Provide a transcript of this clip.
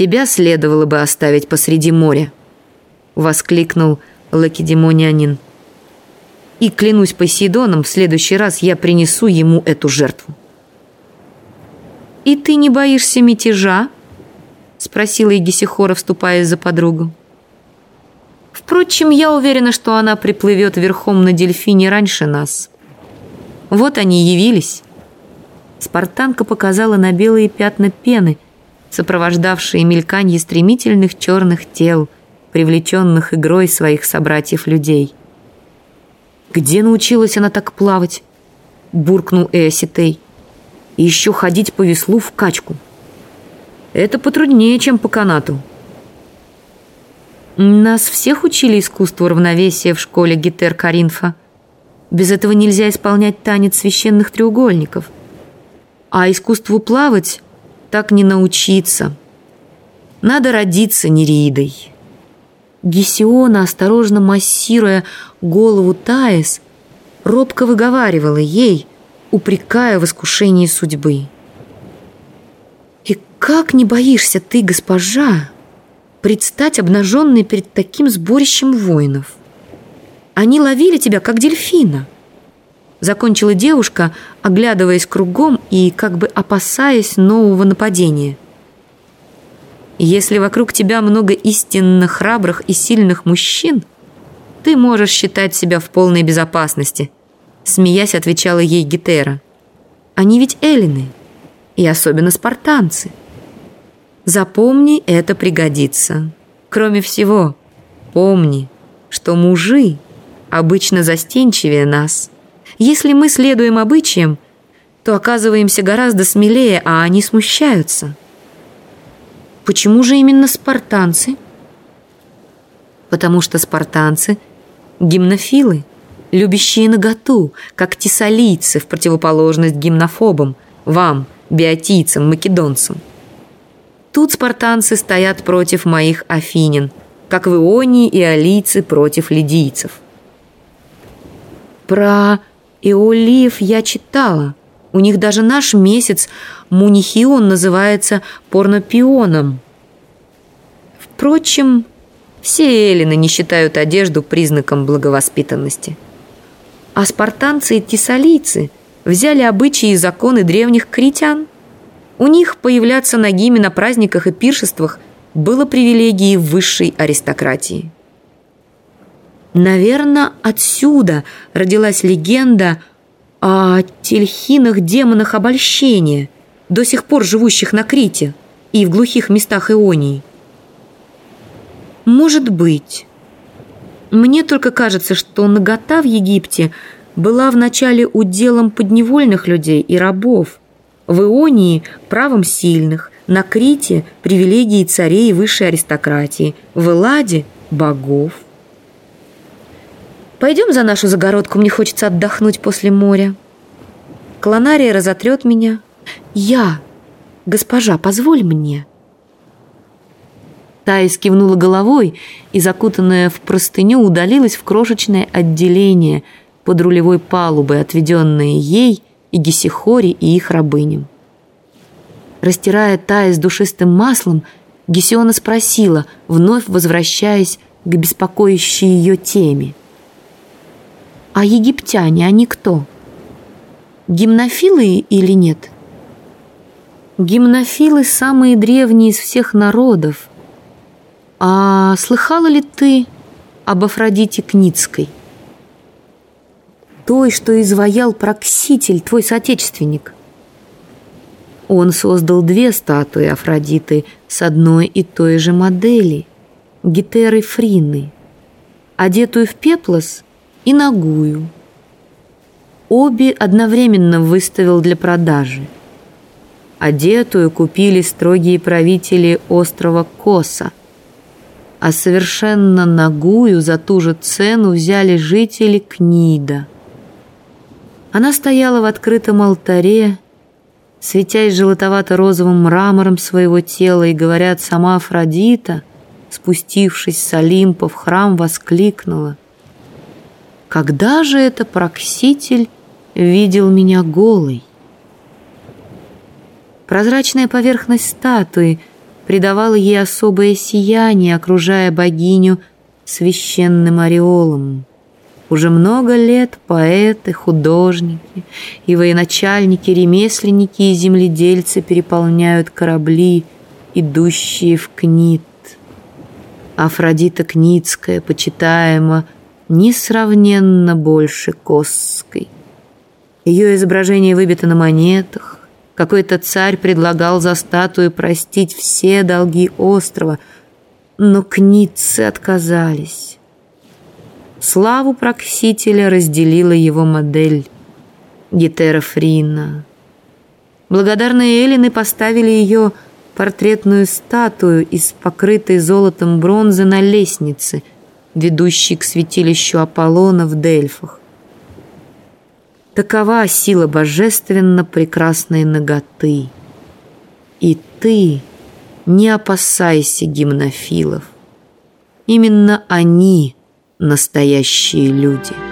тебя следовало бы оставить посреди моря», — воскликнул лакедемонянин. «И клянусь Посейдоном, в следующий раз я принесу ему эту жертву». «И ты не боишься мятежа?» — спросила Егисихора, вступая за подругу. Впрочем, я уверена, что она приплывет верхом на дельфине раньше нас. Вот они явились. Спартанка показала на белые пятна пены, сопровождавшие мельканье стремительных черных тел, привлеченных игрой своих собратьев-людей. «Где научилась она так плавать?» — буркнул Эоситей. «И еще ходить по веслу в качку. Это потруднее, чем по канату». Нас всех учили искусству равновесия в школе Гетер Каринфа. Без этого нельзя исполнять танец священных треугольников. А искусству плавать так не научиться. Надо родиться нереидой. Гесиона, осторожно массируя голову Таис, робко выговаривала ей, упрекая в искушении судьбы. «И как не боишься ты, госпожа?» предстать обнаженной перед таким сборищем воинов. Они ловили тебя, как дельфина. Закончила девушка, оглядываясь кругом и как бы опасаясь нового нападения. Если вокруг тебя много истинно храбрых и сильных мужчин, ты можешь считать себя в полной безопасности, смеясь, отвечала ей Гетера. Они ведь эллины, и особенно спартанцы. Запомни, это пригодится. Кроме всего, помни, что мужи обычно застенчивее нас. Если мы следуем обычаям, то оказываемся гораздо смелее, а они смущаются. Почему же именно спартанцы? Потому что спартанцы – гимнофилы, любящие наготу, как тессалийцы в противоположность гимнофобам, вам, биотийцам, македонцам. Тут спартанцы стоят против моих афинин, как в Ионии и алийцы против лидийцев. Про Иолиев я читала. У них даже наш месяц Мунихион называется порнопионом. Впрочем, все эллины не считают одежду признаком благовоспитанности. А спартанцы и тессалийцы взяли обычаи и законы древних критян – у них появляться нагими на праздниках и пиршествах было привилегией высшей аристократии. Наверное, отсюда родилась легенда о тельхинах-демонах обольщения, до сих пор живущих на Крите и в глухих местах Ионии. Может быть. Мне только кажется, что нагота в Египте была вначале уделом подневольных людей и рабов, в Ионии – правом сильных, на Крите – привилегии царей и высшей аристократии, в Элладе – богов. Пойдем за нашу загородку, мне хочется отдохнуть после моря. Клонария разотрет меня. Я, госпожа, позволь мне. Таис кивнула головой и, закутанная в простыню, удалилась в крошечное отделение под рулевой палубой, отведенное ей – и Гесихоре, и их рабыням. Растирая Тая с душистым маслом, Гесиона спросила, вновь возвращаясь к беспокоящей ее теме. «А египтяне, они кто? Гимнофилы или нет?» «Гимнофилы самые древние из всех народов. А слыхала ли ты об Афродите Кницкой?» той, что изваял Прокситель, твой соотечественник. Он создал две статуи Афродиты с одной и той же модели – Гетеры Фрины, одетую в пеплос и ногую. Обе одновременно выставил для продажи. Одетую купили строгие правители острова Коса, а совершенно нагую за ту же цену взяли жители Книда – она стояла в открытом алтаре, светясь желтовато-розовым мрамором своего тела, и, говорят, сама Афродита, спустившись с Олимпа в храм, воскликнула. «Когда же это прокситель видел меня голой?» Прозрачная поверхность статуи придавало ей особое сияние, окружая богиню священным ореолом. Уже много лет поэты, художники и военачальники, ремесленники и земледельцы переполняют корабли, идущие в Книт. Афродита Кницкая почитаема несравненно больше Косской. Ее изображение выбито на монетах. Какой-то царь предлагал за статую простить все долги острова, но кницы отказались. Славу Проксителя разделила его модель Гетера Фрина. Благодарные Эллины поставили ее портретную статую из покрытой золотом бронзы на лестнице, ведущей к святилищу Аполлона в Дельфах. Такова сила божественно прекрасной ноготы. И ты не опасайся гимнофилов. Именно они – настоящие люди.